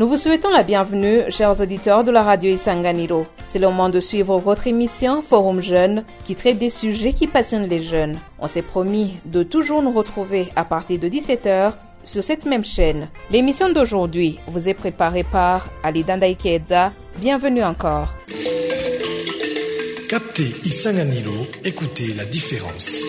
Nous vous souhaitons la bienvenue, chers auditeurs de la radio Isanganiro. C'est le moment de suivre votre émission Forum Jeune qui traite des sujets qui passionnent les jeunes. On s'est promis de toujours nous retrouver à partir de 17h sur cette même chaîne. L'émission d'aujourd'hui vous est préparée par Ali Ikeza. Bienvenue encore. Captez Isanganiro, écoutez la différence.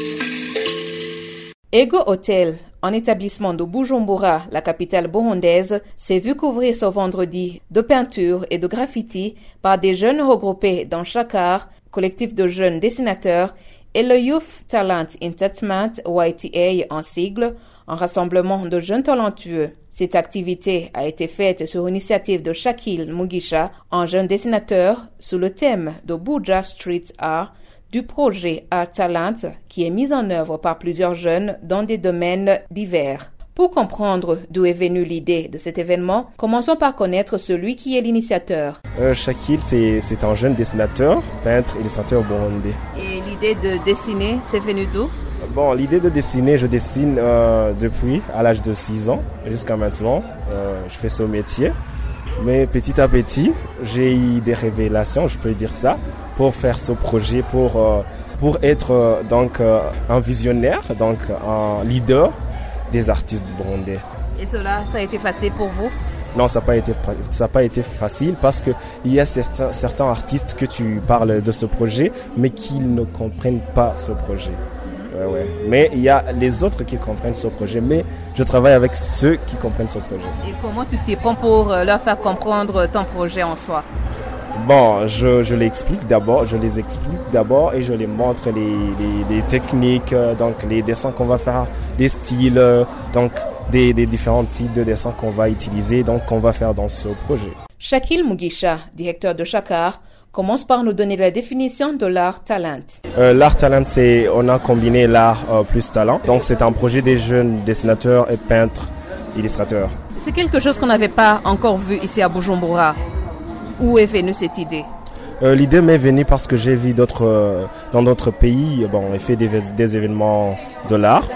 Ego Hotel, un établissement de Bujumbura, la capitale burundaise, s'est vu couvrir ce vendredi de peinture et de graffiti par des jeunes regroupés dans Chakar, collectif de jeunes dessinateurs, et le Youth Talent Entertainment, YTA en sigle, un rassemblement de jeunes talentueux. Cette activité a été faite sur initiative de Shakil Mugisha, un jeune dessinateur, sous le thème de Buja Street Art, du projet Art Talent qui est mis en œuvre par plusieurs jeunes dans des domaines divers. Pour comprendre d'où est venue l'idée de cet événement, commençons par connaître celui qui est l'initiateur. Euh, Shakil, c'est un jeune dessinateur, peintre, illustrateur burundais. Et l'idée de dessiner, c'est venu d'où? Bon, l'idée de dessiner, je dessine euh, depuis à l'âge de 6 ans jusqu'à maintenant. Euh, je fais ce métier. Mais petit à petit, j'ai eu des révélations, je peux dire ça, pour faire ce projet, pour, euh, pour être donc un visionnaire, donc un leader des artistes burundais. Et cela, ça a été facile pour vous? Non, ça n'a pas été ça pas été facile parce que il y a certains, certains artistes que tu parles de ce projet, mais qui ne comprennent pas ce projet. Mais il y a les autres qui comprennent ce projet, mais je travaille avec ceux qui comprennent ce projet. Et comment tu t'y prends pour euh, leur faire comprendre ton projet en soi? Bon, je, je l'explique d'abord, je les explique d'abord et je les montre les, les, techniques, euh, donc les dessins qu'on va faire, les styles, euh, donc des, des différents styles de dessins qu'on va utiliser, donc qu'on va faire dans ce projet. Shakil Mugisha, directeur de Chakar, commence par nous donner la définition de l'art talent. Euh, l'art talent, c'est on a combiné l'art euh, plus talent. Donc c'est un projet des jeunes dessinateurs et peintres, illustrateurs. C'est quelque chose qu'on n'avait pas encore vu ici à Bujumbura. Où est venue cette idée euh, L'idée m'est venue parce que j'ai vu d'autres dans d'autres pays. Bon, on fait des, des événements de l'art.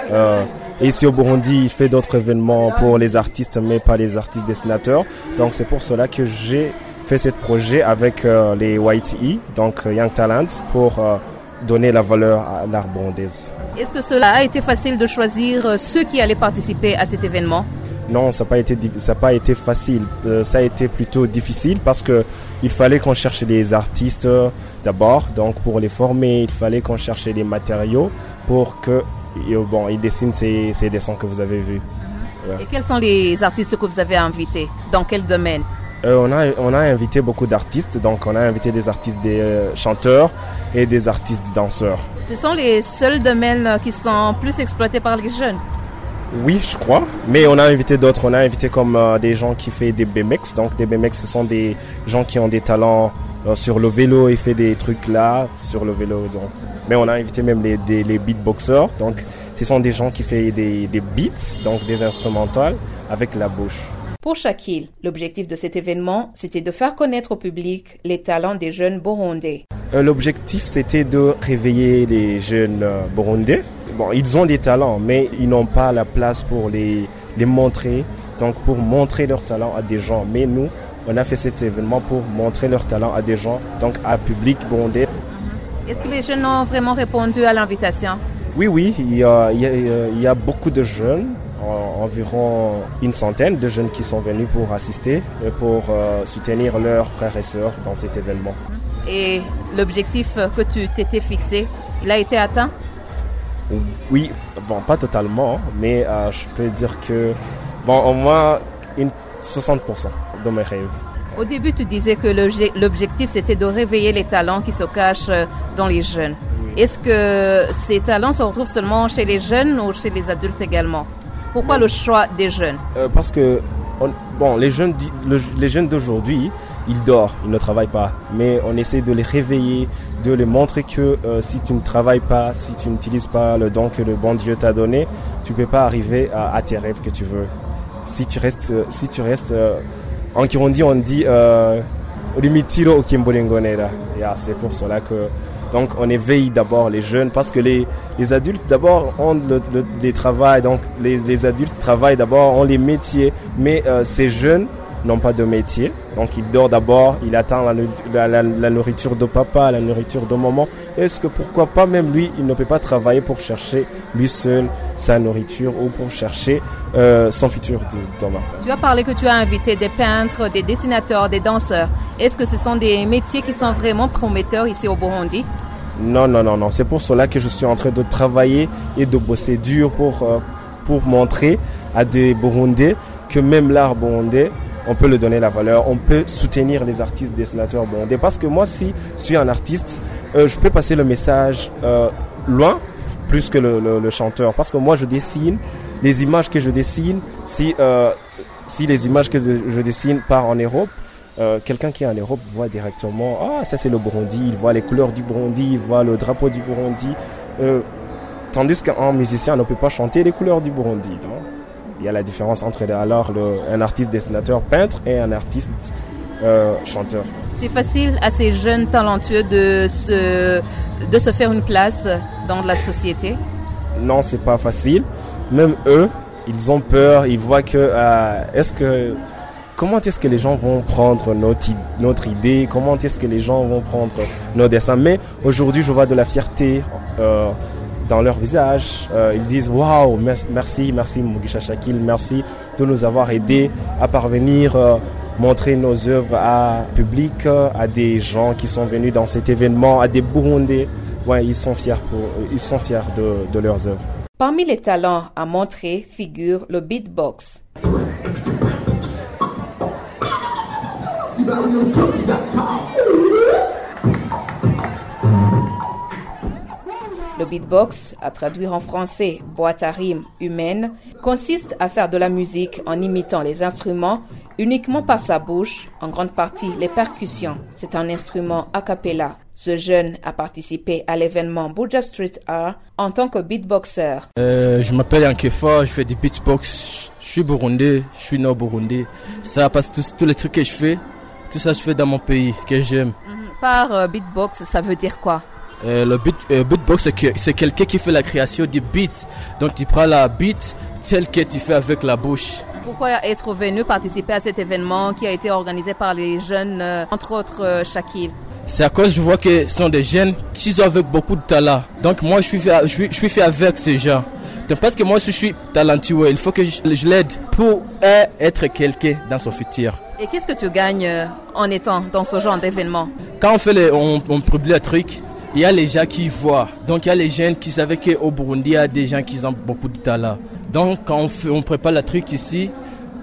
ici au Burundi, il fait d'autres événements pour les artistes, mais pas les artistes dessinateurs. Donc c'est pour cela que j'ai fait ce projet avec euh, les YTE, donc euh, Young Talents, pour euh, donner la valeur à l'art burundaise. Est-ce que cela a été facile de choisir ceux qui allaient participer à cet événement? Non, ça n'a pas été ça pas été facile. ça a été plutôt difficile parce que il fallait qu'on cherche des artistes d'abord. Donc pour les former, il fallait qu'on cherche des matériaux pour que bon ils dessinent ces, ces dessins que vous avez vus. Et quels sont les artistes que vous avez invités? Dans quel domaine? Euh, on, a, on a invité beaucoup d'artistes, donc on a invité des artistes, des euh, chanteurs et des artistes danseurs. Ce sont les seuls domaines qui sont plus exploités par les jeunes oui, je crois. Mais on a invité d'autres. On a invité comme euh, des gens qui font des BMX. Donc des BMX, ce sont des gens qui ont des talents sur le vélo et fait des trucs là sur le vélo. Donc. Mais on a invité même les, les beatboxers. Donc ce sont des gens qui font des, des beats, donc des instrumentales avec la bouche. Pour Shakil, l'objectif de cet événement, c'était de faire connaître au public les talents des jeunes burundais. Euh, l'objectif, c'était de réveiller les jeunes euh, burundais. Bon, ils ont des talents, mais ils n'ont pas la place pour les, les montrer, donc pour montrer leurs talents à des gens. Mais nous, on a fait cet événement pour montrer leurs talents à des gens, donc à public burundais. Est-ce que les jeunes ont vraiment répondu à l'invitation? Oui, oui, il y, a, il y a beaucoup de jeunes environ une centaine de jeunes qui sont venus pour assister et pour euh, soutenir leurs frères et sœurs dans cet événement. Et l'objectif que tu t'étais fixé, il a été atteint? Oui, bon, pas totalement, mais euh, je peux dire que, bon, au moins une 60% de mes rêves. Au début, tu disais que l'objectif, c'était de réveiller les talents qui se cachent euh, dans les jeunes. Est-ce que ces talents se retrouvent seulement chez les jeunes ou chez les adultes également? Pourquoi le choix des jeunes? Euh, Parce que bon, les jeunes, les jeunes d'aujourd'hui, ils dorment, ils ne travaillent pas. Mais on essaie de les réveiller, de les montrer que euh, si tu ne travailles pas, si tu n'utilises pas le don que le bon Dieu t'a donné, tu ne peux pas arriver à, tes rêves que tu veux. Si tu restes, euh, si tu restes, en Kirundi on dit, limitiro c'est pour cela que donc on éveille d'abord les jeunes parce que les, les adultes d'abord ont le, les travail, donc les, les, adultes travaillent d'abord, ont les métiers, mais euh, ces jeunes n'ont pas de métier. Donc il dort d'abord, il attend la, la, la, nourriture de papa, la nourriture de maman. Est-ce que pourquoi pas même lui, il ne peut pas travailler pour chercher lui seul sa nourriture ou pour chercher euh, son futur de demain? Tu as parlé que tu as invité des peintres, des dessinateurs, des danseurs. Est-ce que ce sont des métiers qui sont vraiment prometteurs ici au Burundi? Non, non, non, non. C'est pour cela que je suis en train de travailler et de bosser dur pour, euh, pour montrer à des Burundais que même l'art burundais on peut le donner la valeur, on peut soutenir les artistes dessinateurs bondés. Parce que moi, si je suis un artiste, euh, je peux passer le message euh, loin, plus que le, chanteur. Parce que moi, je dessine, les images que je dessine, si, euh, si les images que je dessine partent en Europe, quelqu'un qui est en Europe voit directement, ah, ça c'est le Burundi, il voit les couleurs du Burundi, il voit le drapeau du Burundi. tandis qu'un musicien ne peut pas chanter les couleurs du Burundi. Il y a la différence entre alors un artiste dessinateur peintre et un artiste euh, chanteur. C'est facile à ces jeunes talentueux de se, de se faire une place dans la société? Non, c'est pas facile. Même eux, ils ont peur, ils voient que euh, est-ce que comment est-ce que les gens vont prendre notre, notre idée, comment est-ce que les gens vont prendre nos dessins? Mais aujourd'hui, je vois de la fierté. Euh, dans leur visage. Euh, ils disent Waouh, merci, merci Mugisha Shakil, merci de nous avoir aidés à parvenir euh, montrer nos œuvres à public, euh, à des gens qui sont venus dans cet événement, à des Burundais. Ouais, ils sont fiers, pour, ils sont fiers de, de leurs œuvres. Parmi les talents à montrer figure le beatbox. Le beatbox, à traduire en français boîte à rimes humaine, consiste à faire de la musique en imitant les instruments uniquement par sa bouche, en grande partie les percussions. C'est un instrument a cappella. Ce jeune a participé à l'événement Buja Street Art en tant que beatboxer. Euh, je m'appelle Ankefa, je fais du beatbox. Je suis burundais, je suis né au Burundi. Ça passe tous, tous les trucs que je fais, tout ça je fais dans mon pays que j'aime. Mhm. Par euh, beatbox, ça veut dire quoi? Euh, le beat, euh, beatbox, c'est quelqu'un qui fait la création du beat. Donc tu prends la beat telle que tu fais avec la bouche. Pourquoi être venu participer à cet événement qui a été organisé par les jeunes, euh, entre autres Shakil C'est à cause que je vois que ce sont des jeunes qui sont avec beaucoup de talent. Donc moi je suis fait, je suis, je suis fait avec ces gens. Donc parce que moi je suis talentueux, il faut que je, l'aide pour être quelqu'un dans son futur. Et qu'est-ce que tu gagnes en étant dans ce genre d'événement? Quand on fait les, on, on publie un truc, il y a les gens qui voient. Donc il y a les jeunes qui savaient qu'au Burundi, il y a des gens qui ont beaucoup de talent. Donc quand on, fait, on prépare le truc ici,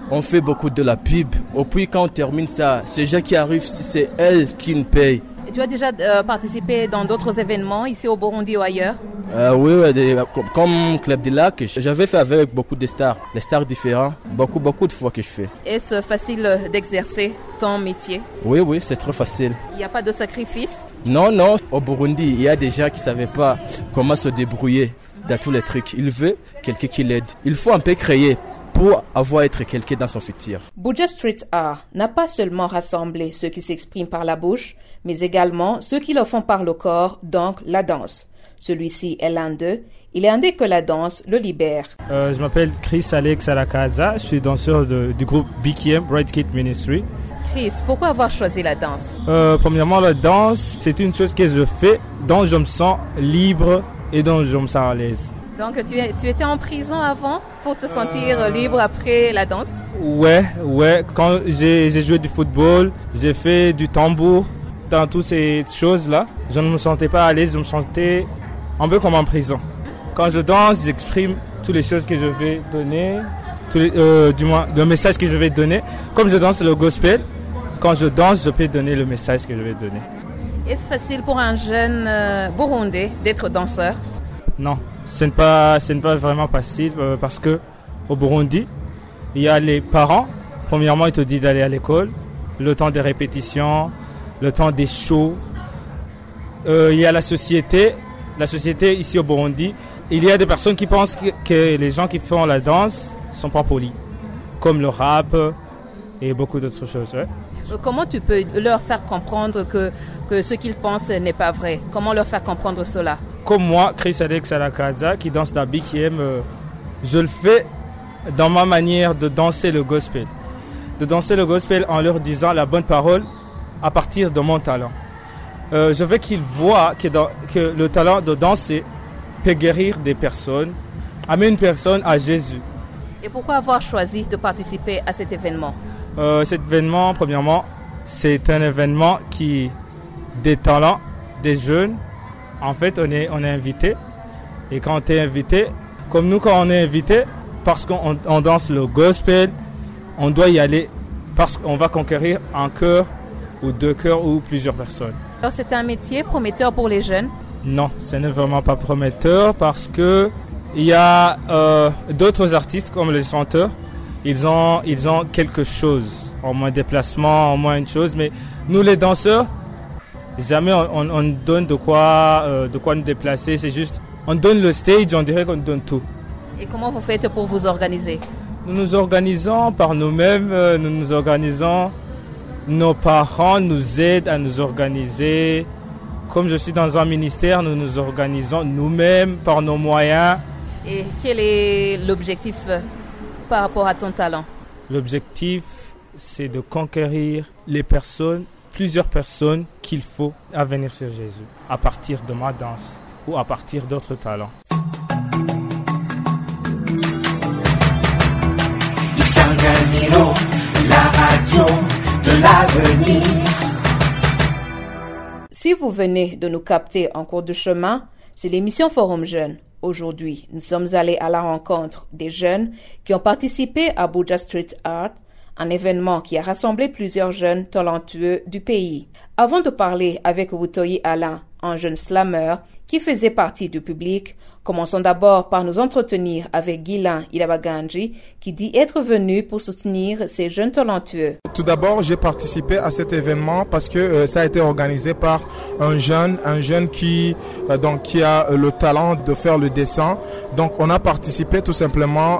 on fait beaucoup de la pub. Et puis quand on termine ça, ces gens qui arrivent, c'est elles qui nous payent. Et tu as déjà euh, participé dans d'autres événements ici au Burundi ou ailleurs? Euh, Oui, comme, Club de Lac, j'avais fait avec beaucoup de stars, des stars différents, beaucoup, beaucoup de fois que je fais. Est-ce facile d'exercer ton métier? Oui, oui, c'est trop facile. Il n'y a pas de sacrifice? Non, non, au Burundi, il y a des gens qui ne savaient pas comment se débrouiller dans tous les trucs. Il veut quelqu'un qui l'aide. Il faut un peu créer pour avoir être quelqu'un dans son futur. Buja Street Art n'a pas seulement rassemblé ceux qui s'expriment par la bouche, mais également ceux qui le font par le corps, donc la danse. Celui-ci est l'un d'eux. Il est un que la danse le libère. Euh, je m'appelle Chris Alex Alakaza. Je suis danseur du groupe BKM, Bright Kid Ministry pourquoi avoir choisi la danse? Euh, Premièrement, la danse, c'est une chose que je fais dont je me sens libre et dont je me sens à l'aise. Donc tu, tu, étais en prison avant pour te sentir euh, libre après la danse? Ouais, ouais. Quand j'ai joué du football, j'ai fait du tambour, dans toutes ces choses-là, je ne me sentais pas à l'aise, je me sentais un peu comme en prison. Quand je danse, j'exprime toutes les choses que je vais donner, euh, du moins le message que je vais donner. Comme je danse le gospel, quand je danse, je peux donner le message que je vais donner. Est-ce facile pour un jeune euh, burundais d'être danseur? Non, ce n'est pas, pas vraiment facile euh, parce que au Burundi, il y a les parents. Premièrement, ils te disent d'aller à l'école, le temps des répétitions, le temps des shows. Euh, il y a la société. La société ici au Burundi, il y a des personnes qui pensent que, que les gens qui font la danse sont pas polis, comme le rap et beaucoup d'autres choses. Comment tu peux leur faire comprendre que, que ce qu'ils pensent n'est pas vrai? Comment leur faire comprendre cela? Comme moi, Chris Alex Alakaza, qui danse la BKM, euh, je le fais dans ma manière de danser le gospel. de danser le gospel en leur disant la bonne parole à partir de mon talent. Euh, je veux qu'ils voient que, que le talent de danser peut guérir des personnes, amener une personne à Jésus. Et pourquoi avoir choisi de participer à cet événement? Euh, Cet événement, premièrement, c'est un événement qui des talents, des jeunes. En fait, on est, on est invité. Et quand on est invité, comme nous, quand on est invité, parce qu'on danse le gospel, on doit y aller parce qu'on va conquérir un cœur ou deux cœurs ou plusieurs personnes. Alors c'est un métier prometteur pour les jeunes? Non, ce n'est vraiment pas prometteur parce que il y a euh, d'autres artistes comme les chanteurs, ils ont, ils ont quelque chose, au moins déplacement, au moins une chose, mais nous les danseurs, jamais on, on, donne de quoi, euh, de quoi nous déplacer, c'est juste, on donne le stage, on dirait qu'on donne tout. Et comment vous faites pour vous organiser? Nous nous organisons par nous-mêmes, euh, nous nous organisons, nos parents nous aident à nous organiser. Comme je suis dans un ministère, nous nous organisons nous-mêmes par nos moyens. Et quel est l'objectif? Par rapport à ton talent L'objectif, c'est de conquérir les personnes, plusieurs personnes qu'il faut à venir sur Jésus, à partir de ma danse ou à partir d'autres talents. la radio de l'avenir. Si vous venez de nous capter en cours de chemin, c'est l'émission Forum Jeune. Aujourd'hui, nous sommes allés à la rencontre des jeunes qui ont participé à Buja Street Art, un événement qui a rassemblé plusieurs jeunes talentueux du pays. Avant de parler avec Wutoyi Alain, un jeune slammer qui faisait partie du public, commençons d'abord par nous entretenir avec Guilain Ilabaganji qui dit être venu pour soutenir ces jeunes talentueux. Tout d'abord, j'ai participé à cet événement parce que euh, ça a été organisé par un jeune, un jeune qui euh, donc qui a euh, le talent de faire le dessin. Donc on a participé tout simplement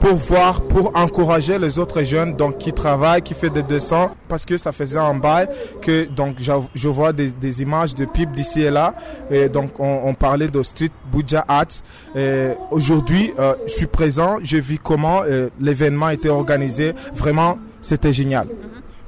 pour voir, pour encourager les autres jeunes donc qui travaillent, qui font des dessins, parce que ça faisait un bail que donc je vois des, images de pipes d'ici et là, et donc on, parlait de Street Buja Art. Aujourd'hui, euh, je suis présent, je vis comment euh, l'événement été organisé, vraiment c'était génial.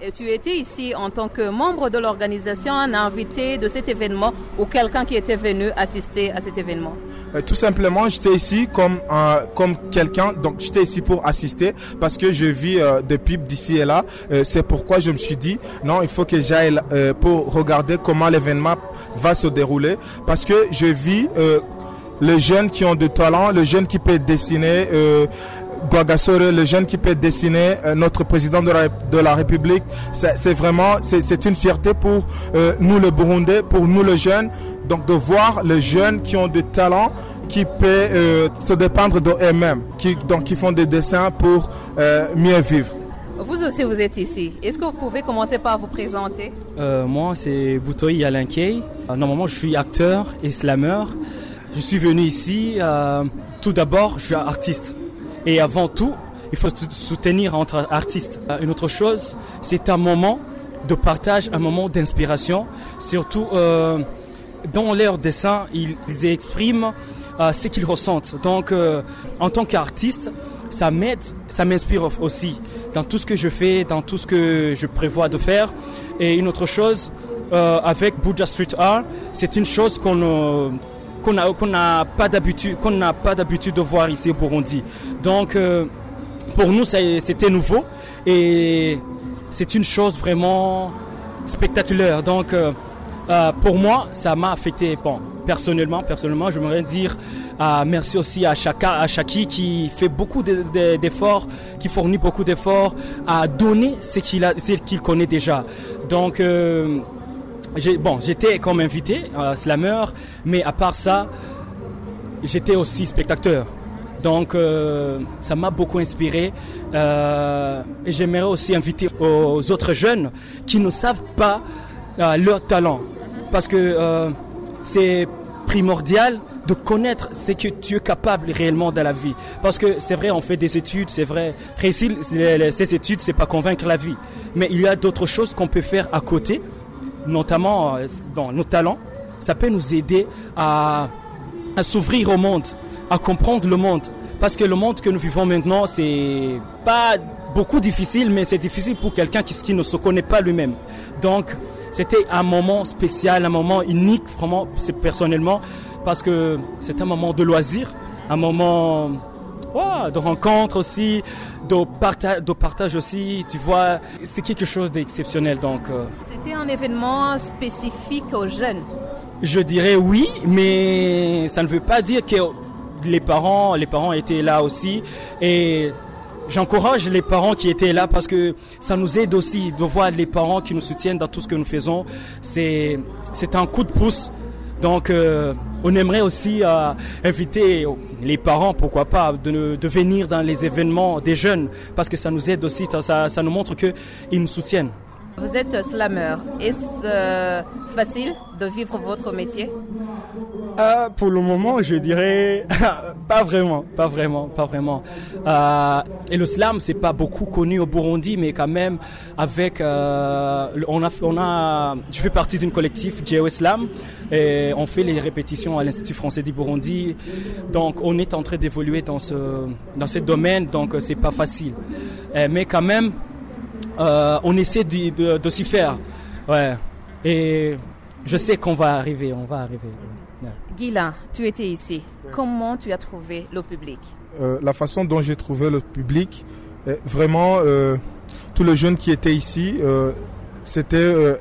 Et tu étais ici en tant que membre de l'organisation, un invité de cet événement ou quelqu'un qui était venu assister à cet événement euh, Tout simplement, j'étais ici comme, euh, comme quelqu'un, donc j'étais ici pour assister parce que je vis euh, des pipes d'ici et là. C'est pourquoi je me suis dit, non, il faut que j'aille pour regarder comment l'événement va se dérouler parce que je vis les jeunes qui ont de talent, les jeunes qui peuvent dessiner, Guagasore, le jeune qui peut dessiner euh, notre président de la, de la République, c'est vraiment, c'est une fierté pour euh, nous le Burundais, pour nous les jeunes, donc de voir les jeunes qui ont des talents, qui peuvent euh, se dépendre d'eux-mêmes, qui, donc qui font des dessins pour mieux vivre. Vous aussi, vous êtes ici. Est-ce que vous pouvez commencer par vous présenter? Moi, c'est Boutoy Alankei. normalement, je suis acteur et slammer. Je suis venu ici. tout d'abord, je suis artiste. Et avant tout, il faut soutenir entre artistes. Euh, une autre chose, c'est un moment de partage, un moment d'inspiration. Surtout euh, dans leur dessin, ils, expriment euh, ce qu'ils ressentent. Donc, en tant qu'artiste, ça m'aide, ça m'inspire aussi dans tout ce que je fais, dans tout ce que je prévois de faire. Et une autre chose, avec Buddha Street Art, c'est une chose qu'on qu'on n'a pas d'habitude qu'on n'a pas d'habitude de voir ici au Burundi. Donc euh, pour nous c'était nouveau et c'est une chose vraiment spectaculaire. Donc euh, euh, pour moi ça m'a affecté. Bon, personnellement, personnellement, j'aimerais dire merci aussi à Chaka, à Chaki qui fait beaucoup d'efforts, qui fournit beaucoup d'efforts à donner ce qu'il qu'il connaît déjà. Donc bon, j'étais comme invité à Slammer, mais à part ça, j'étais aussi spectateur. Donc euh, ça m'a beaucoup inspiré euh, et j'aimerais aussi inviter aux autres jeunes qui ne savent pas euh, leur talent parce que c'est primordial de connaître ce que tu es capable réellement dans la vie. Parce que c'est vrai, on fait des études, c'est vrai, réussir ces études, c'est pas convaincre la vie. Mais il y a d'autres choses qu'on peut faire à côté notamment euh, dans nos talents, ça peut nous aider à, s'ouvrir au monde, à comprendre le monde. Parce que le monde que nous vivons maintenant, c'est pas beaucoup difficile, mais c'est difficile pour quelqu'un qui, qui ne se connaît pas lui-même. Donc, c'était un moment spécial, un moment unique, vraiment, personnellement, parce que c'est un moment de loisir, un moment de rencontre aussi, de, partage, de partage aussi, tu vois, c'est quelque chose d'exceptionnel. Donc, euh. C'était un événement spécifique aux jeunes Je dirais oui, mais ça ne veut pas dire que les parents, les parents étaient là aussi. Et j'encourage les parents qui étaient là parce que ça nous aide aussi de voir les parents qui nous soutiennent dans tout ce que nous faisons. C'est, c'est un coup de pouce. Donc, euh, on aimerait aussi euh, inviter les parents, pourquoi pas, de, venir dans les événements des jeunes, parce que ça nous aide aussi, ça, nous montre qu'ils nous soutiennent. Vous êtes slammer. Est-ce euh, facile de vivre votre métier? Euh, Pour le moment, je dirais pas vraiment, pas vraiment, pas vraiment. Euh, et le slam, c'est pas beaucoup connu au Burundi, mais quand même, avec, euh, on a, on a, je fais partie d'une collectif Geo Slam et on fait les répétitions à l'Institut français du Burundi. Donc, on est en train d'évoluer dans ce, dans ce domaine, donc c'est pas facile. mais quand même, euh, on essaie de, de, s'y faire. Ouais. Et je sais qu'on va arriver, on va arriver. Ouais. tu étais ici. Comment tu as trouvé le public? Euh, La façon dont j'ai trouvé le public, vraiment, euh, tous les jeunes qui étaient ici, c'était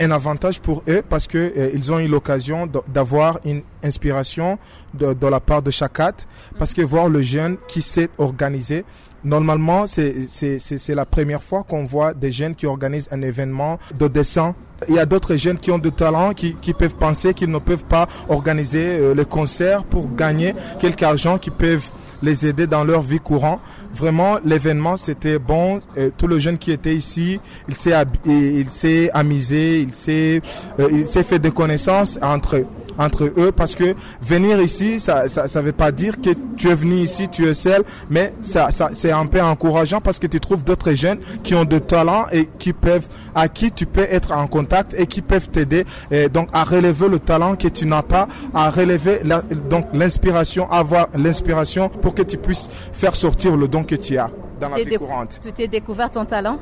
un avantage pour eux parce que ils ont eu l'occasion d'avoir une inspiration de, de, la part de Chakat parce que voir le jeune qui s'est organisé Normalement, c'est la première fois qu'on voit des jeunes qui organisent un événement de dessin. Il y a d'autres jeunes qui ont de talent, qui, qui peuvent penser qu'ils ne peuvent pas organiser euh, le concert pour gagner quelque argent, qui peuvent les aider dans leur vie courante. Vraiment, l'événement, c'était bon. tout le jeune qui était ici, il s'est amusé, il s'est euh, s'est fait des connaissances entre eux entre eux parce que venir ici, ça ça, ça veut pas dire que tu es venu ici, tu es seul, mais ça, ça c'est un peu encourageant parce que tu trouves d'autres jeunes qui ont de talent et qui peuvent à qui tu peux être en contact et qui peuvent t'aider donc à relever le talent que tu n'as pas, à relever la, donc l'inspiration, avoir l'inspiration pour que tu puisses faire sortir le don que tu as dans la vie courante. Tu t'es découvert ton talent?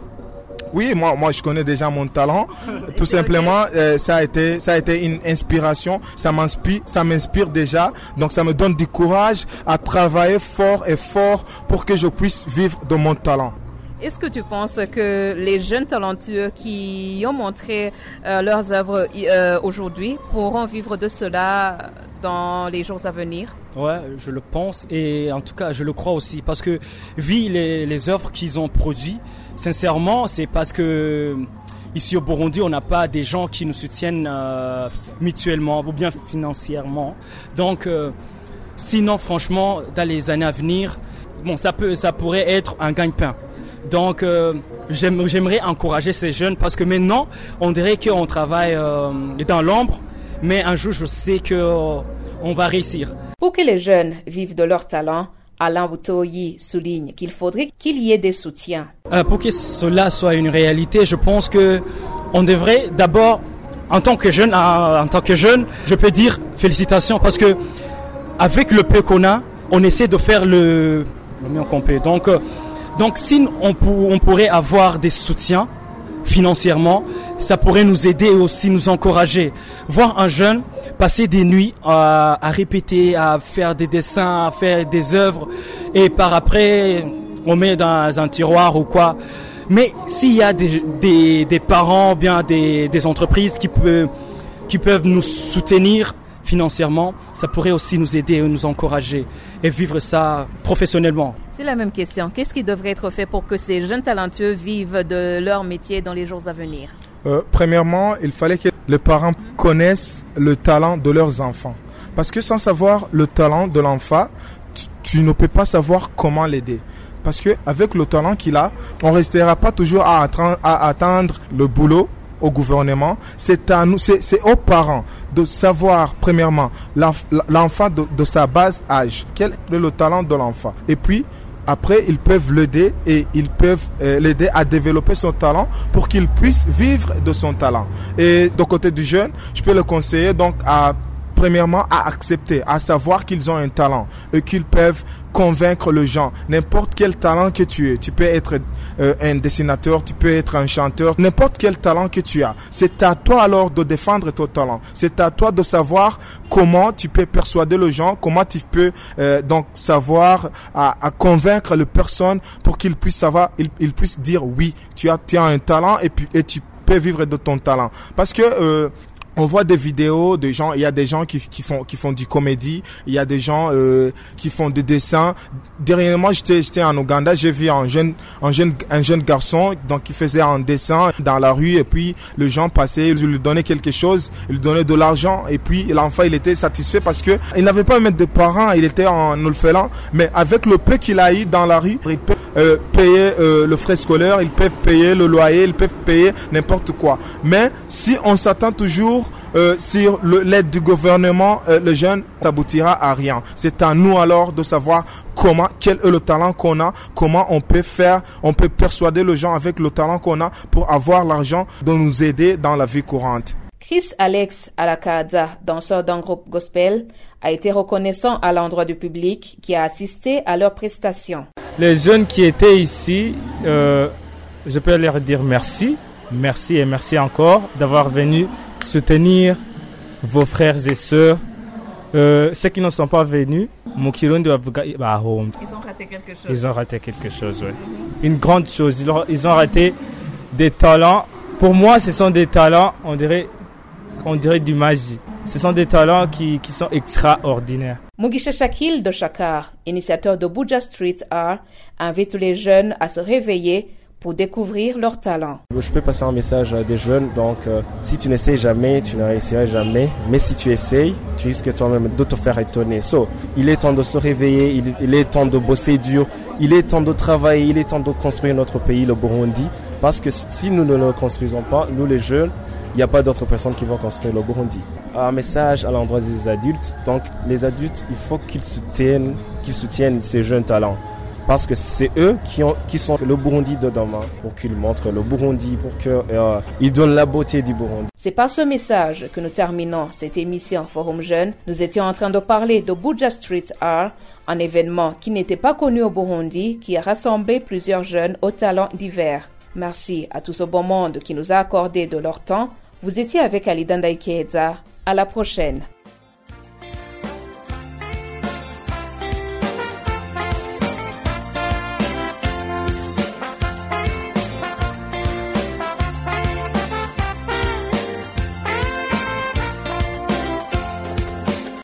Oui, moi, moi, je connais déjà mon talent. Tout simplement, euh, ça a été, ça a été une inspiration. Ça m'inspire, ça m'inspire déjà. Donc, ça me donne du courage à travailler fort et fort pour que je puisse vivre de mon talent. Est-ce que tu penses que les jeunes talentueux qui ont montré euh, leurs œuvres euh, aujourd'hui pourront vivre de cela dans les jours à venir? Ouais, je le pense et en tout cas, je le crois aussi parce que vu les, les œuvres qu'ils ont produites, Sincèrement, c'est parce que ici au Burundi, on n'a pas des gens qui nous soutiennent euh, mutuellement ou bien financièrement. Donc, euh, sinon, franchement, dans les années à venir, bon, ça peut, ça pourrait être un gagne-pain. Donc, euh, j'aimerais encourager ces jeunes parce que maintenant, on dirait qu'on travaille dans l'ombre, mais un jour, je sais qu'on on va réussir. Pour que les jeunes vivent de leur talent, Alain Boutoyi souligne qu'il faudrait qu'il y ait des soutiens. Euh, pour que cela soit une réalité, je pense que on devrait d'abord, en tant que jeune, en, tant que jeune, je peux dire félicitations parce que avec le peu qu'on a, on essaie de faire le, mieux qu'on peut. Donc, euh, donc si on, on pourrait avoir des soutiens financièrement, ça pourrait nous aider aussi nous encourager. Voir un jeune passer des nuits à, répéter, à faire des dessins, à faire des œuvres, et par après, on met dans un tiroir ou quoi. Mais s'il y a des, des, des, parents, bien des, des entreprises qui, peut, qui peuvent nous soutenir financièrement, ça pourrait aussi nous aider et nous encourager et vivre ça professionnellement. C'est la même question. Qu'est-ce qui devrait être fait pour que ces jeunes talentueux vivent de leur métier dans les jours à venir? Euh, Premièrement, il fallait que les parents connaissent le talent de leurs enfants. Parce que sans savoir le talent de l'enfant, tu, ne peux pas savoir comment l'aider. Parce que avec le talent qu'il a, on restera pas toujours à, attendre le boulot au gouvernement, c'est à nous, c'est aux parents de savoir premièrement l'enfant de, de, sa base âge, quel est le talent de l'enfant, et puis après, ils peuvent l'aider et ils peuvent euh, l'aider à développer son talent pour qu'il puisse vivre de son talent. Et de côté du jeune, je peux le conseiller donc à premièrement à accepter, à savoir qu'ils ont un talent et qu'ils peuvent convaincre le gens. N'importe quel talent que tu es, tu peux être euh, un dessinateur, tu peux être un chanteur, n'importe quel talent que tu as. C'est à toi alors de défendre ton talent. C'est à toi de savoir comment tu peux persuader le gens, comment tu peux euh, donc savoir à, à, convaincre les personnes pour qu'ils puissent savoir, ils, puissent dire oui, tu as, tu as un talent et puis et tu peux vivre de ton talent. Parce que euh, on voit des vidéos de gens, il y a des gens qui, qui font qui font du comédie, il y a des gens euh, qui font des dessins. Dernièrement, j'étais j'étais en Ouganda, j'ai vu un jeune un jeune un jeune garçon donc qui faisait un dessin dans la rue et puis le gens passaient, il lui donnait quelque chose, il lui donnait de l'argent et puis l'enfant il était satisfait parce que il n'avait pas même de parents, il était en orphelin, mais avec le peu qu'il a eu dans la rue, il peut euh, payer euh, le frais scolaire, ils peuvent payer le loyer, ils peuvent payer n'importe quoi. Mais si on s'attend toujours euh, sur l'aide du gouvernement, euh, le jeune n'aboutira à rien. C'est à nous alors de savoir comment, quel est le talent qu'on a, comment on peut faire, on peut persuader les gens avec le talent qu'on a pour avoir l'argent de nous aider dans la vie courante. Chris Alex Alakaza, danseur d'un groupe gospel, a été reconnaissant à l'endroit du public qui a assisté à leurs prestations. Les jeunes qui étaient ici, euh, je peux leur dire merci, merci et merci encore d'avoir venu soutenir vos frères et sœurs. Euh, ceux qui ne sont pas venus, bah, ils ont raté quelque chose. Ils ont raté quelque chose, oui. Une grande chose. Ils ont raté des talents. Pour moi, ce sont des talents, on dirait, on dirait du magie. Ce sont des talents qui, qui sont extraordinaires. Mugisha Shakil de Shakar, initiateur de Buja Street Art, invite les jeunes à se réveiller pour découvrir leurs talents. Je peux passer un message à des jeunes, donc euh, si tu n'essayes jamais, tu ne réussiras jamais, mais si tu essayes, tu risques toi-même de te faire étonner. So, il est temps de se réveiller, il, il, est temps de bosser dur, il est temps de travailler, il est temps de construire notre pays, le Burundi, parce que si nous ne le construisons pas, nous les jeunes, il n'y a pas d'autres personnes qui vont construire le Burundi. Un message à l'endroit des adultes, donc les adultes, il faut qu'ils soutiennent, qu'ils soutiennent ces jeunes talents parce que c'est eux qui, ont, qui sont le Burundi de demain, pour qu'ils montrent le Burundi, pour qu'ils euh, donnent la beauté du Burundi. C'est par ce message que nous terminons cette émission Forum Jeune. Nous étions en train de parler de Buja Street Art, un événement qui n'était pas connu au Burundi, qui a rassemblé plusieurs jeunes aux talents divers. Merci à tout ce bon monde qui nous a accordé de leur temps. Vous étiez avec Ali Dandaikeza. À la prochaine.